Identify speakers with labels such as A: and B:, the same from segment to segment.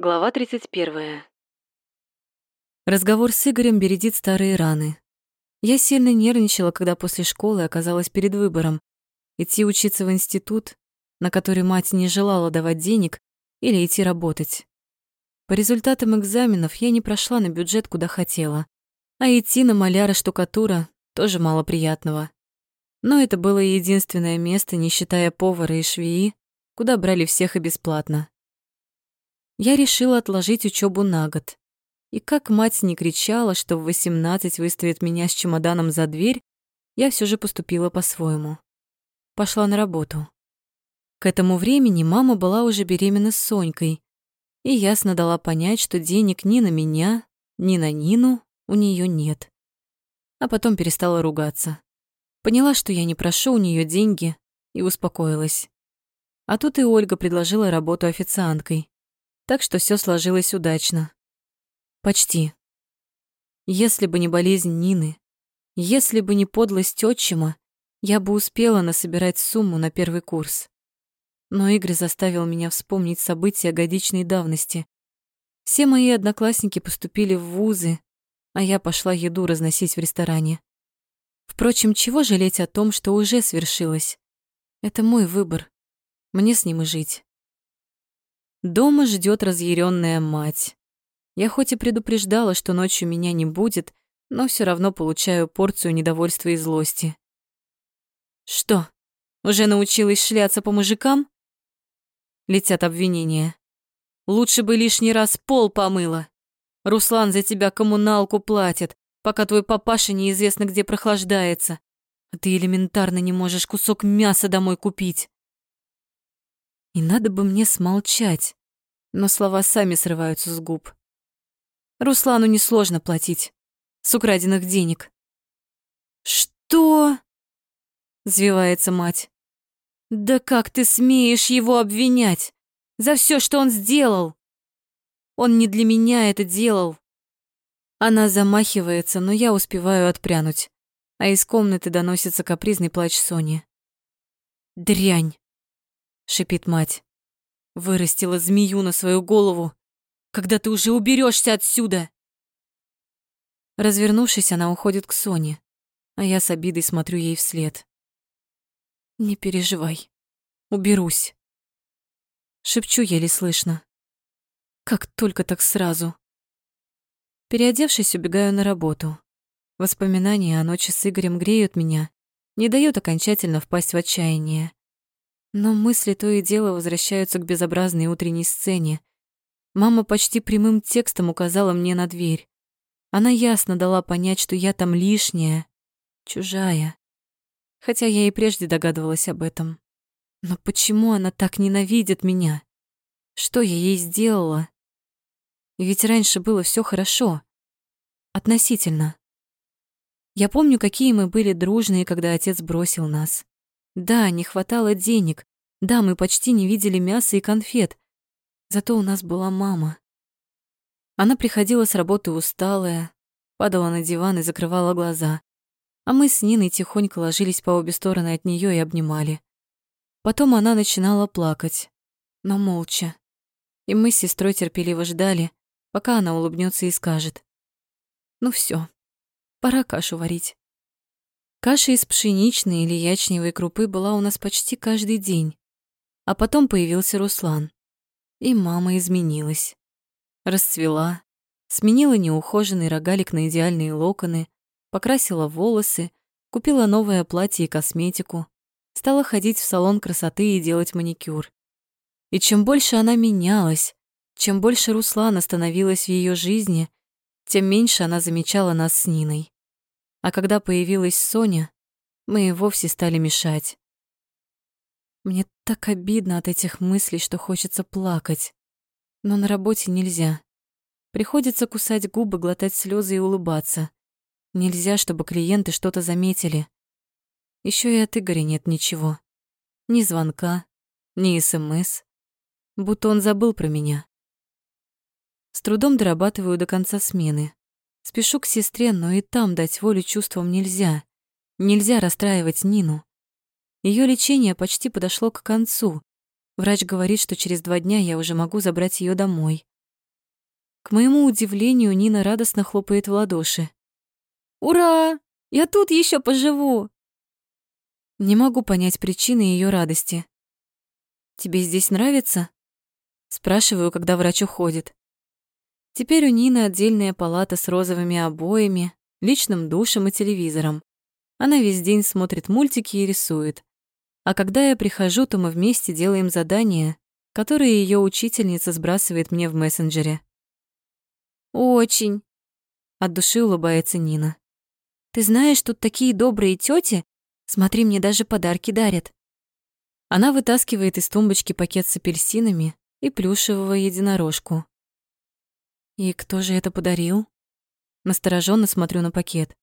A: Глава 31.
B: Разговор с Игорем бередит старые раны. Я сильно нервничала, когда после школы оказалась перед выбором идти учиться в институт, на который мать не желала давать денег, или идти работать. По результатам экзаменов я не прошла на бюджет, куда хотела, а идти на маляра-штукатура тоже мало приятного. Но это было единственное место, не считая повара и швеи, куда брали всех и бесплатно. Я решила отложить учебу на год. И как мать не кричала, что в 18 выставит меня с чемоданом за дверь, я все же поступила по-своему. Пошла на работу. К этому времени мама была уже беременна с Сонькой, и ясно дала понять, что денег ни на меня, ни на Нину у нее нет. А потом перестала ругаться. Поняла, что я не прошу у нее деньги, и успокоилась. А тут и Ольга предложила работу официанткой. Так что все сложилось удачно. Почти. Если бы не болезнь Нины, если бы не подлость отчима, я бы успела насобирать сумму на первый курс. Но Игорь заставил меня вспомнить события годичной давности. Все мои одноклассники поступили в вузы, а я пошла еду разносить в ресторане. Впрочем, чего жалеть о том, что уже свершилось? Это мой выбор. Мне с ним и жить. Дома ждет разъяренная мать. Я хоть и предупреждала, что ночью меня не будет, но все равно получаю порцию недовольства и злости. Что, уже научилась шляться по мужикам? Летят обвинения. Лучше бы лишний раз пол помыла. Руслан за тебя коммуналку платит, пока твой папаша неизвестно где прохлаждается. А ты элементарно не можешь кусок мяса домой купить. И надо бы мне смолчать, но слова сами срываются с губ. Руслану несложно платить с украденных денег. «Что?» — взвивается мать. «Да как ты смеешь его обвинять за все, что он сделал? Он не для меня это делал». Она замахивается, но я успеваю отпрянуть, а из комнаты доносится капризный плач Сони. «Дрянь!» Шипит мать. Вырастила змею на свою голову. Когда ты уже уберешься отсюда? Развернувшись, она уходит к Соне, а я с обидой смотрю ей вслед. Не переживай, уберусь. Шепчу еле слышно. Как только так сразу. Переодевшись, убегаю на работу. Воспоминания о ночи с Игорем греют меня, не дают окончательно впасть в отчаяние. Но мысли то и дело возвращаются к безобразной утренней сцене. Мама почти прямым текстом указала мне на дверь. Она ясно дала понять, что я там лишняя, чужая. Хотя я и прежде догадывалась об этом. Но почему она так ненавидит меня? Что я ей сделала? Ведь раньше было все хорошо. Относительно. Я помню, какие мы были дружные, когда отец бросил нас. Да, не хватало денег. Да, мы почти не видели мяса и конфет. Зато у нас была мама. Она приходила с работы усталая, падала на диван и закрывала глаза. А мы с Ниной тихонько ложились по обе стороны от нее и обнимали. Потом она начинала плакать, но молча. И мы с сестрой терпеливо ждали, пока она улыбнется и скажет. «Ну все, пора кашу варить». Каша из пшеничной или ячневой крупы была у нас почти каждый день. А потом появился Руслан. И мама изменилась. Расцвела, сменила неухоженный рогалик на идеальные локоны, покрасила волосы, купила новое платье и косметику, стала ходить в салон красоты и делать маникюр. И чем больше она менялась, чем больше Руслана становилось в ее жизни, тем меньше она замечала нас с Ниной. А когда появилась Соня, мы и вовсе стали мешать. Мне так обидно от этих мыслей, что хочется плакать. Но на работе нельзя. Приходится кусать губы, глотать слезы и улыбаться. Нельзя, чтобы клиенты что-то заметили. Еще и от Игоря нет ничего. Ни звонка, ни СМС. Будто он забыл про меня. С трудом дорабатываю до конца смены. Спешу к сестре, но и там дать волю чувствам нельзя. Нельзя расстраивать Нину. Ее лечение почти подошло к концу. Врач говорит, что через два дня я уже могу забрать ее домой. К моему удивлению, Нина радостно хлопает в ладоши. «Ура! Я тут еще поживу!» Не могу понять причины ее радости. «Тебе здесь нравится?» Спрашиваю, когда врач уходит. Теперь у Нины отдельная палата с розовыми обоями, личным душем и телевизором. Она весь день смотрит мультики и рисует. А когда я прихожу, то мы вместе делаем задания, которые ее учительница сбрасывает мне в мессенджере. «Очень», — от души улыбается Нина. «Ты знаешь, тут такие добрые тети. Смотри, мне даже подарки дарят». Она вытаскивает из тумбочки пакет с апельсинами и плюшевого единорожку. «И кто же это подарил?» Настороженно смотрю на пакет.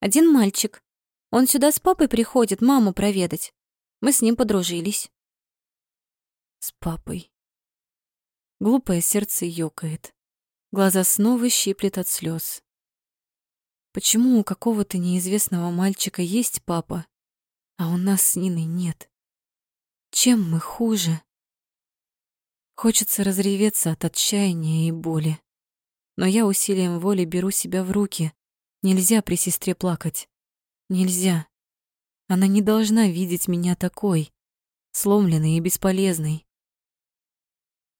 B: «Один мальчик. Он сюда с папой приходит маму проведать. Мы с ним подружились». «С папой». Глупое сердце ёкает. Глаза снова щиплет от слез. Почему у какого-то неизвестного мальчика есть папа, а у нас с Ниной нет? Чем мы хуже? Хочется разреветься от отчаяния и боли. Но я усилием воли беру себя в руки. Нельзя при сестре плакать. Нельзя. Она не должна видеть меня такой, сломленной и бесполезной.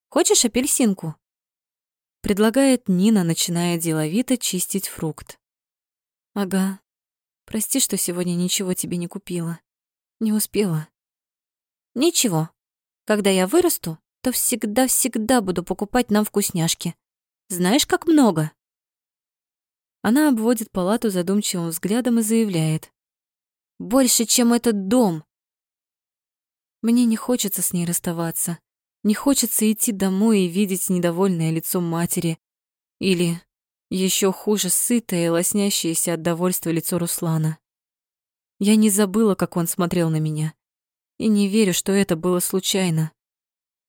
B: «Хочешь апельсинку?» Предлагает Нина, начиная деловито чистить фрукт. «Ага. Прости, что сегодня ничего тебе не купила. Не успела». «Ничего. Когда я вырасту, то всегда-всегда буду покупать нам вкусняшки. Знаешь, как много?» Она обводит палату задумчивым взглядом и заявляет. «Больше, чем этот дом!» Мне не хочется с ней расставаться. Не хочется идти домой и видеть недовольное лицо матери. Или, еще хуже, сытое и лоснящееся от довольства лицо Руслана. Я не забыла, как он смотрел на меня. И не верю, что это было случайно.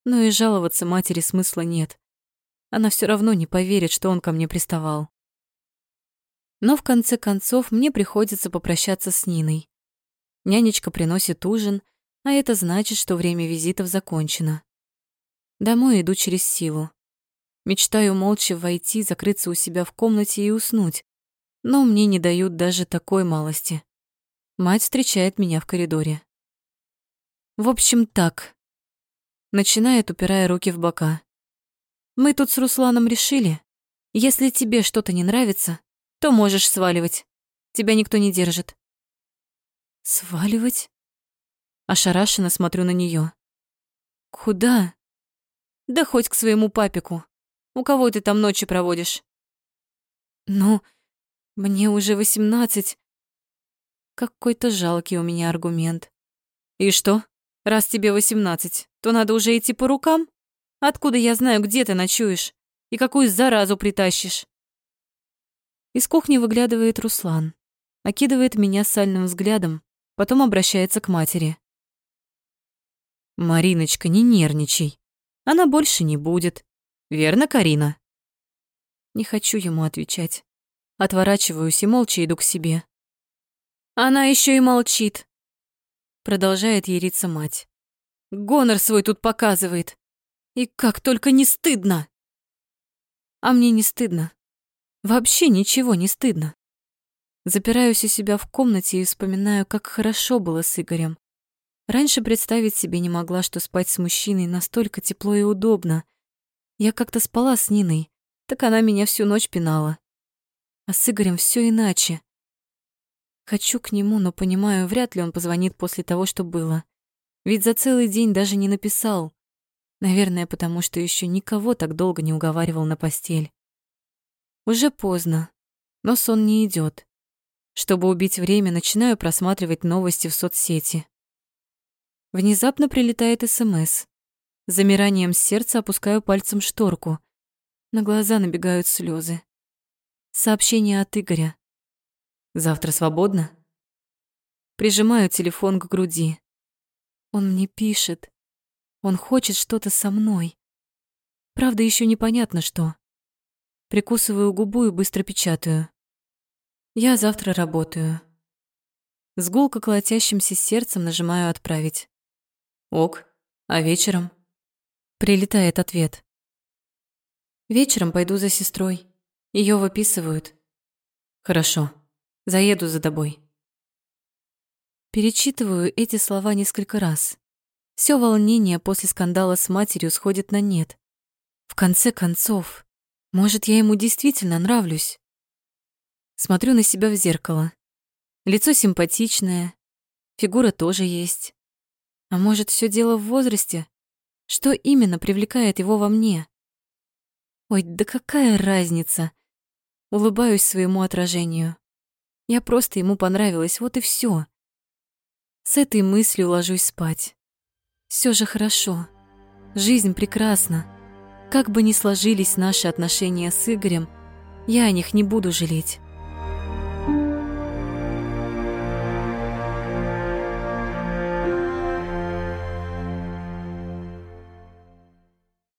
B: Но и жаловаться матери смысла нет. Она все равно не поверит, что он ко мне приставал. Но в конце концов мне приходится попрощаться с Ниной. Нянечка приносит ужин, а это значит, что время визитов закончено. Домой иду через силу. Мечтаю молча войти, закрыться у себя в комнате и уснуть, но мне не дают даже такой малости. Мать встречает меня в коридоре. В общем, так. Начинает, упирая руки в бока. Мы тут с Русланом решили, если тебе что-то не нравится, то можешь сваливать. Тебя никто не держит. Сваливать? Ошарашенно смотрю на нее. Куда? Да хоть к своему папику. У кого ты там ночи проводишь? Ну, мне уже восемнадцать. Какой-то жалкий у меня аргумент. И что? Раз тебе восемнадцать, то надо уже идти по рукам? Откуда я знаю, где ты ночуешь? И какую заразу притащишь? Из кухни выглядывает Руслан, окидывает меня сальным взглядом, потом обращается к матери. «Мариночка, не нервничай. Она больше не будет. Верно, Карина?» Не хочу ему отвечать. Отворачиваюсь и молча иду к себе. «Она еще и молчит», — продолжает ериться мать. «Гонор свой тут показывает. И как только не стыдно!» А мне не стыдно. Вообще ничего не стыдно. Запираюсь у себя в комнате и вспоминаю, как хорошо было с Игорем. Раньше представить себе не могла, что спать с мужчиной настолько тепло и удобно. Я как-то спала с Ниной, так она меня всю ночь пинала. А с Игорем все иначе. Хочу к нему, но понимаю, вряд ли он позвонит после того, что было. Ведь за целый день даже не написал. Наверное, потому что еще никого так долго не уговаривал на постель. Уже поздно, но сон не идет. Чтобы убить время, начинаю просматривать новости в соцсети. Внезапно прилетает СМС. Замиранием сердца опускаю пальцем шторку. На глаза набегают слезы. Сообщение от Игоря. «Завтра свободно?» Прижимаю телефон к груди. Он мне пишет. Он хочет что-то со мной. Правда, еще непонятно что. Прикусываю губу и быстро печатаю. Я завтра работаю. С гулко колотящимся сердцем нажимаю «Отправить». Ок. А вечером? Прилетает ответ. Вечером пойду за сестрой. Ее выписывают. Хорошо. Заеду за тобой. Перечитываю эти слова несколько раз. Все волнение после скандала с матерью сходит на нет. В конце концов, может, я ему действительно нравлюсь? Смотрю на себя в зеркало. Лицо симпатичное, фигура тоже есть. А может, все дело в возрасте? Что именно привлекает его во мне? Ой, да какая разница? Улыбаюсь своему отражению. Я просто ему понравилась, вот и все. С этой мыслью ложусь спать. Все же хорошо. Жизнь прекрасна. Как бы ни сложились наши отношения с Игорем, я о них не буду жалеть.